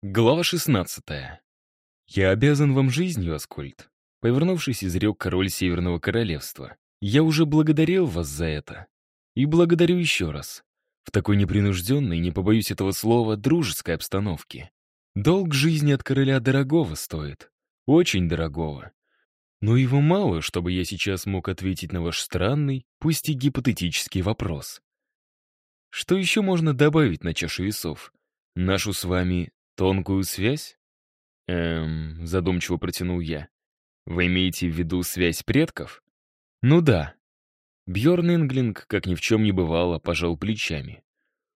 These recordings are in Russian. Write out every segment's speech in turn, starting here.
Глава 16. «Я обязан вам жизнью, Аскольд», — повернувшись, изрек король Северного Королевства. «Я уже благодарил вас за это. И благодарю еще раз. В такой непринужденной, не побоюсь этого слова, дружеской обстановке. Долг жизни от короля дорогого стоит. Очень дорогого. Но его мало, чтобы я сейчас мог ответить на ваш странный, пусть и гипотетический вопрос. Что еще можно добавить на чашу весов? Нашу с вами «Тонкую связь?» «Эм...» — задумчиво протянул я. «Вы имеете в виду связь предков?» «Ну да». Бьорн Инглинг, как ни в чем не бывало, пожал плечами.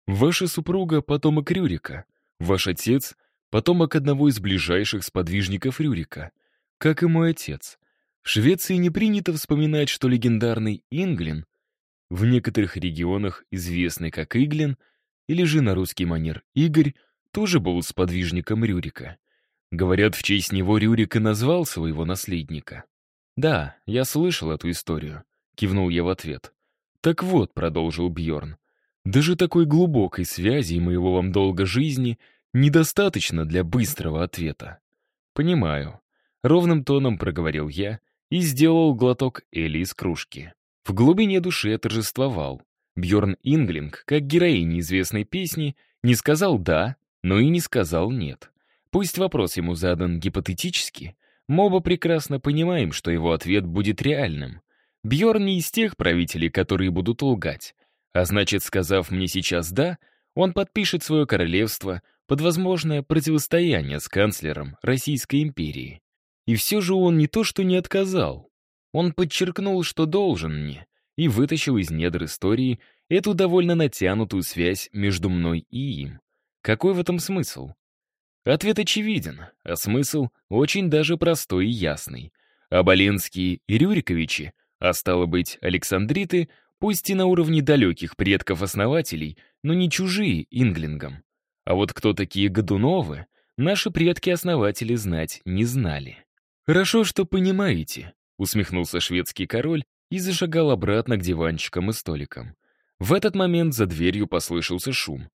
«Ваша супруга — потомок Рюрика. Ваш отец — потомок одного из ближайших сподвижников Рюрика. Как и мой отец. В Швеции не принято вспоминать, что легендарный Инглин, в некоторых регионах известный как Иглин, или же на русский манер Игорь, тоже был сподвижником Рюрика. Говорят, в честь него Рюрик и назвал своего наследника. «Да, я слышал эту историю», — кивнул я в ответ. «Так вот», — продолжил Бьорн, «даже такой глубокой связи и моего вам долга жизни недостаточно для быстрого ответа». «Понимаю», — ровным тоном проговорил я и сделал глоток Эли из кружки. В глубине души я торжествовал. Бьорн Инглинг, как героиня известной песни, не сказал «да», но и не сказал «нет». Пусть вопрос ему задан гипотетически, мы оба прекрасно понимаем, что его ответ будет реальным. Бьорн не из тех правителей, которые будут лгать. А значит, сказав мне сейчас «да», он подпишет свое королевство под возможное противостояние с канцлером Российской империи. И все же он не то что не отказал. Он подчеркнул, что должен мне, и вытащил из недр истории эту довольно натянутую связь между мной и им. Какой в этом смысл? Ответ очевиден, а смысл очень даже простой и ясный. Аболенские и Рюриковичи, а стало быть, Александриты, пусть и на уровне далеких предков-основателей, но не чужие инглингам. А вот кто такие Годуновы, наши предки-основатели знать не знали. «Хорошо, что понимаете», — усмехнулся шведский король и зашагал обратно к диванчикам и столикам. В этот момент за дверью послышался шум.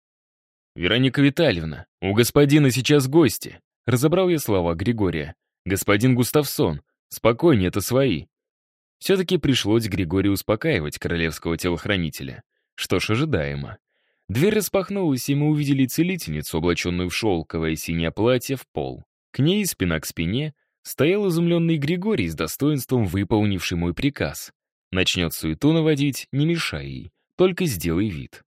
«Вероника Витальевна, у господина сейчас гости», — разобрал я слова Григория. «Господин Густавсон, спокойнее, это свои». Все-таки пришлось Григорию успокаивать королевского телохранителя. Что ж, ожидаемо. Дверь распахнулась, и мы увидели целительницу, облаченную в шелковое синее платье, в пол. К ней, спина к спине, стоял изумленный Григорий с достоинством выполнивший мой приказ. Начнет суету наводить, не мешай ей, только сделай вид.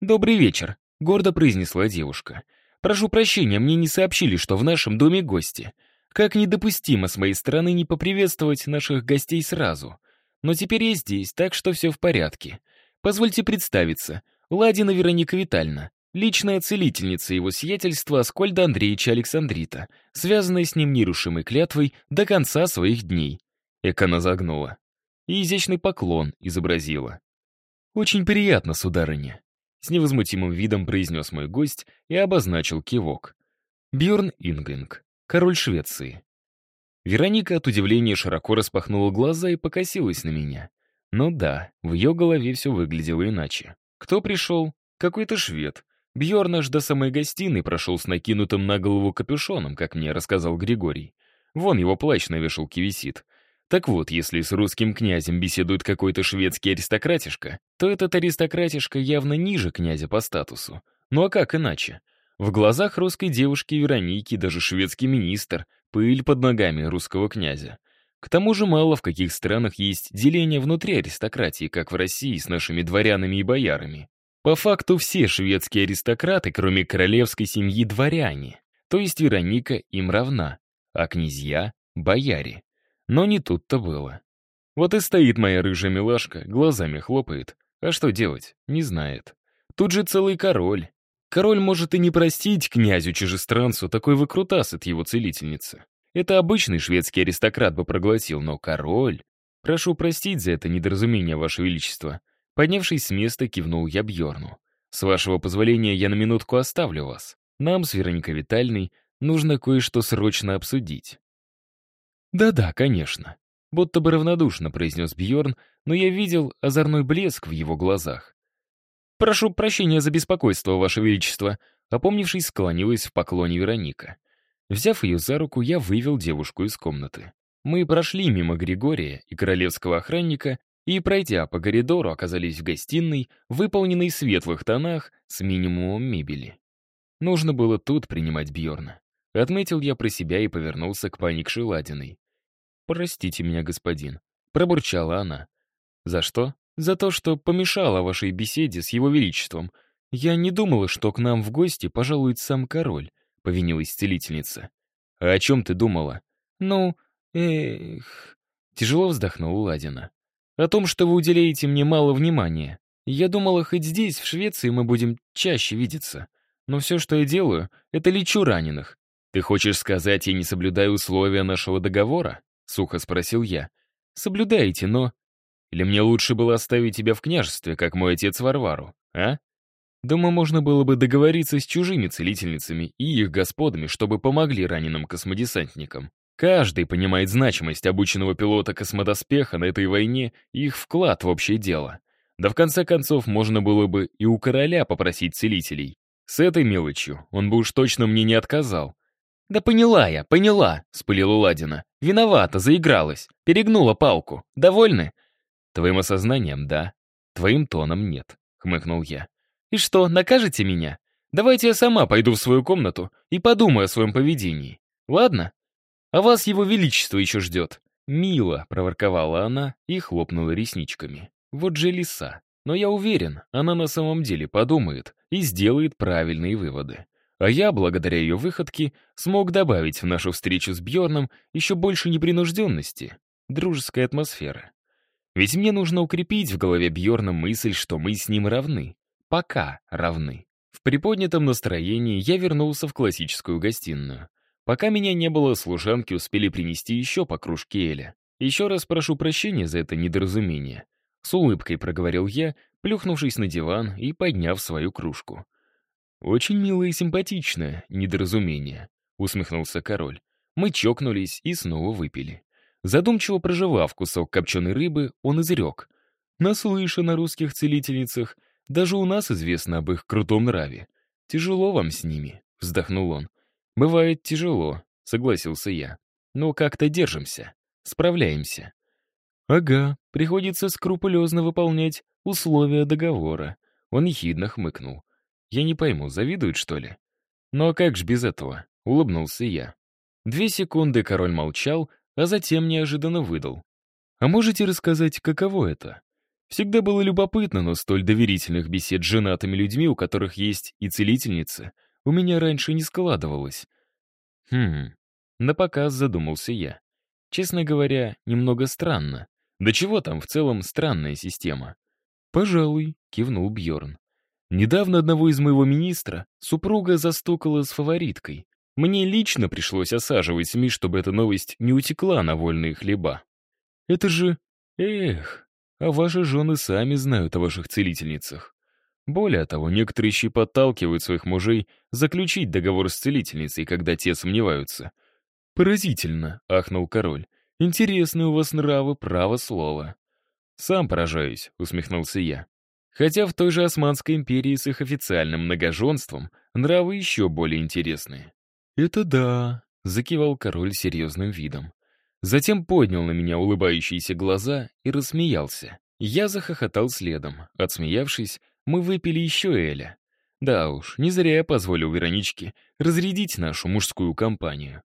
«Добрый вечер», гордо произнесла девушка. «Прошу прощения, мне не сообщили, что в нашем доме гости. Как недопустимо с моей стороны не поприветствовать наших гостей сразу. Но теперь я здесь, так что все в порядке. Позвольте представиться. Ладина Вероника Витальевна, личная целительница его сиятельства Аскольда Андреевича Александрита, связанная с ним нерушимой клятвой до конца своих дней». Экона загнула. И изящный поклон изобразила. «Очень приятно, сударыня. С невозмутимым видом произнес мой гость и обозначил кивок. Бьорн Ингвинг, король Швеции. Вероника от удивления широко распахнула глаза и покосилась на меня. Ну да, в ее голове все выглядело иначе. Кто пришел? Какой-то швед. Бьорн аж до самой гостиной прошел с накинутым на голову капюшоном, как мне рассказал Григорий. Вон его плащ на вешалке висит. Так вот, если с русским князем беседует какой-то шведский аристократишка, то этот аристократишка явно ниже князя по статусу. Ну а как иначе? В глазах русской девушки Вероники даже шведский министр — пыль под ногами русского князя. К тому же мало в каких странах есть деление внутри аристократии, как в России с нашими дворянами и боярами. По факту все шведские аристократы, кроме королевской семьи, дворяне. То есть Вероника им равна, а князья — бояре. Но не тут-то было. Вот и стоит моя рыжая милашка, глазами хлопает. А что делать? Не знает. Тут же целый король. Король может и не простить князю-чужестранцу такой выкрутас от его целительницы. Это обычный шведский аристократ бы проглотил, но король... Прошу простить за это недоразумение, Ваше Величество. Поднявшись с места, кивнул я Бьорну. С вашего позволения я на минутку оставлю вас. Нам с Вероникой Витальной нужно кое-что срочно обсудить. «Да-да, конечно», — будто бы равнодушно произнес Бьорн, но я видел озорной блеск в его глазах. «Прошу прощения за беспокойство, Ваше Величество», Опомнившись, склонилась в поклоне Вероника. Взяв ее за руку, я вывел девушку из комнаты. Мы прошли мимо Григория и королевского охранника и, пройдя по коридору, оказались в гостиной, выполненной в светлых тонах с минимумом мебели. Нужно было тут принимать Бьорна. Отметил я про себя и повернулся к поникшей Ладиной. «Простите меня, господин», — пробурчала она. «За что?» «За то, что помешала вашей беседе с его величеством. Я не думала, что к нам в гости пожалует сам король», — повинилась целительница. «А о чем ты думала?» «Ну, эх...» Тяжело вздохнула Ладина. «О том, что вы уделяете мне мало внимания. Я думала, хоть здесь, в Швеции, мы будем чаще видеться. Но все, что я делаю, это лечу раненых. Ты хочешь сказать, я не соблюдаю условия нашего договора?» — сухо спросил я. «Соблюдаете, но...» «Или мне лучше было оставить тебя в княжестве, как мой отец Варвару, а?» Думаю, можно было бы договориться с чужими целительницами и их господами, чтобы помогли раненым космодесантникам. Каждый понимает значимость обученного пилота космодоспеха на этой войне и их вклад в общее дело. Да в конце концов, можно было бы и у короля попросить целителей. С этой мелочью он бы уж точно мне не отказал. «Да поняла я, поняла», — спылила Ладина. «Виновата, заигралась, перегнула палку. Довольны?» «Твоим осознанием — да, твоим тоном — нет», — хмыкнул я. «И что, накажете меня? Давайте я сама пойду в свою комнату и подумаю о своем поведении. Ладно? А вас его величество еще ждет». «Мило», — проворковала она и хлопнула ресничками. «Вот же лиса. Но я уверен, она на самом деле подумает и сделает правильные выводы. А я, благодаря ее выходке, смог добавить в нашу встречу с Бьорном еще больше непринужденности, дружеской атмосферы. Ведь мне нужно укрепить в голове Бьорна мысль, что мы с ним равны. Пока равны. В приподнятом настроении я вернулся в классическую гостиную. Пока меня не было, служанки успели принести еще по кружке Эля. Еще раз прошу прощения за это недоразумение. С улыбкой проговорил я, плюхнувшись на диван и подняв свою кружку. «Очень милое и симпатичное недоразумение», — усмехнулся король. Мы чокнулись и снова выпили. Задумчиво проживав кусок копченой рыбы, он изрек. «Наслышан о русских целительницах. Даже у нас известно об их крутом нраве. Тяжело вам с ними», — вздохнул он. «Бывает тяжело», — согласился я. «Но как-то держимся. Справляемся». «Ага, приходится скрупулезно выполнять условия договора». Он ехидно хмыкнул. Я не пойму, завидуют, что ли? Ну а как ж без этого? Улыбнулся я. Две секунды король молчал, а затем неожиданно выдал. А можете рассказать, каково это? Всегда было любопытно, но столь доверительных бесед с женатыми людьми, у которых есть и целительницы, у меня раньше не складывалось. Хм, на показ задумался я. Честно говоря, немного странно. Да чего там в целом странная система? Пожалуй, кивнул Бьорн. Недавно одного из моего министра супруга застукала с фавориткой. Мне лично пришлось осаживать СМИ, чтобы эта новость не утекла на вольные хлеба. Это же... Эх, а ваши жены сами знают о ваших целительницах. Более того, некоторые еще подталкивают своих мужей заключить договор с целительницей, когда те сомневаются. «Поразительно», — ахнул король. «Интересные у вас нравы, право слова». «Сам поражаюсь», — усмехнулся я. Хотя в той же Османской империи с их официальным многоженством нравы еще более интересные. «Это да», — закивал король серьезным видом. Затем поднял на меня улыбающиеся глаза и рассмеялся. Я захохотал следом. Отсмеявшись, мы выпили еще Эля. Да уж, не зря я позволил Вероничке разрядить нашу мужскую компанию.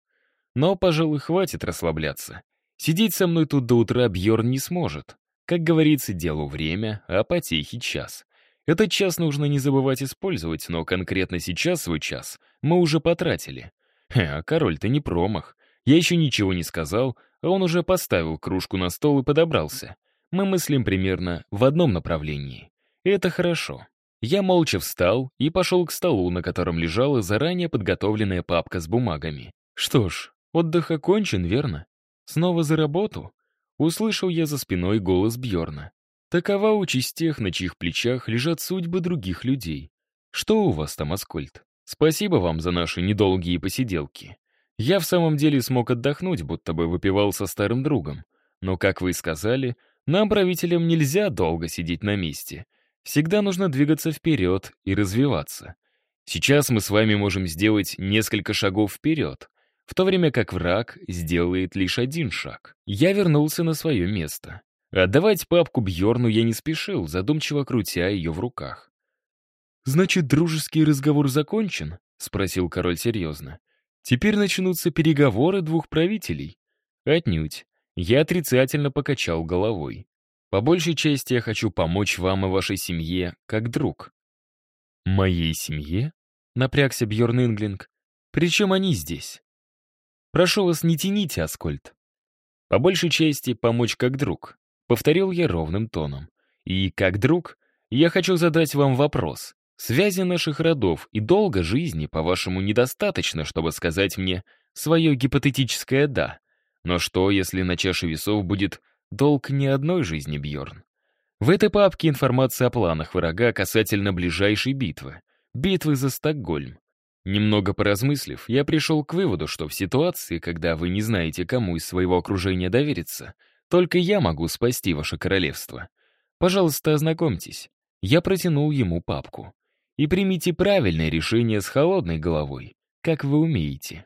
Но, пожалуй, хватит расслабляться. Сидеть со мной тут до утра Бьорн не сможет. Как говорится, делу время, а потехи час. Этот час нужно не забывать использовать, но конкретно сейчас свой час мы уже потратили. Хе, а король-то не промах. Я еще ничего не сказал, а он уже поставил кружку на стол и подобрался. Мы мыслим примерно в одном направлении. Это хорошо. Я молча встал и пошел к столу, на котором лежала заранее подготовленная папка с бумагами. Что ж, отдых окончен, верно? Снова за работу? Услышал я за спиной голос Бьорна. Такова участь тех, на чьих плечах лежат судьбы других людей. Что у вас там, Аскольд? Спасибо вам за наши недолгие посиделки. Я в самом деле смог отдохнуть, будто бы выпивал со старым другом. Но, как вы сказали, нам, правителям, нельзя долго сидеть на месте. Всегда нужно двигаться вперед и развиваться. Сейчас мы с вами можем сделать несколько шагов вперед, в то время как враг сделает лишь один шаг. Я вернулся на свое место. Отдавать папку Бьорну я не спешил, задумчиво крутя ее в руках. «Значит, дружеский разговор закончен?» — спросил король серьезно. «Теперь начнутся переговоры двух правителей?» «Отнюдь». Я отрицательно покачал головой. «По большей части я хочу помочь вам и вашей семье, как друг». «Моей семье?» — напрягся Бьорн Инглинг. «Причем они здесь?» «Прошу вас, не тяните, Аскольд». «По большей части помочь как друг», — повторил я ровным тоном. «И как друг я хочу задать вам вопрос. Связи наших родов и долга жизни, по-вашему, недостаточно, чтобы сказать мне свое гипотетическое «да». Но что, если на чаше весов будет долг не одной жизни, Бьорн? В этой папке информация о планах врага касательно ближайшей битвы. Битвы за Стокгольм. Немного поразмыслив, я пришел к выводу, что в ситуации, когда вы не знаете, кому из своего окружения довериться, только я могу спасти ваше королевство. Пожалуйста, ознакомьтесь. Я протянул ему папку и примите правильное решение с холодной головой, как вы умеете.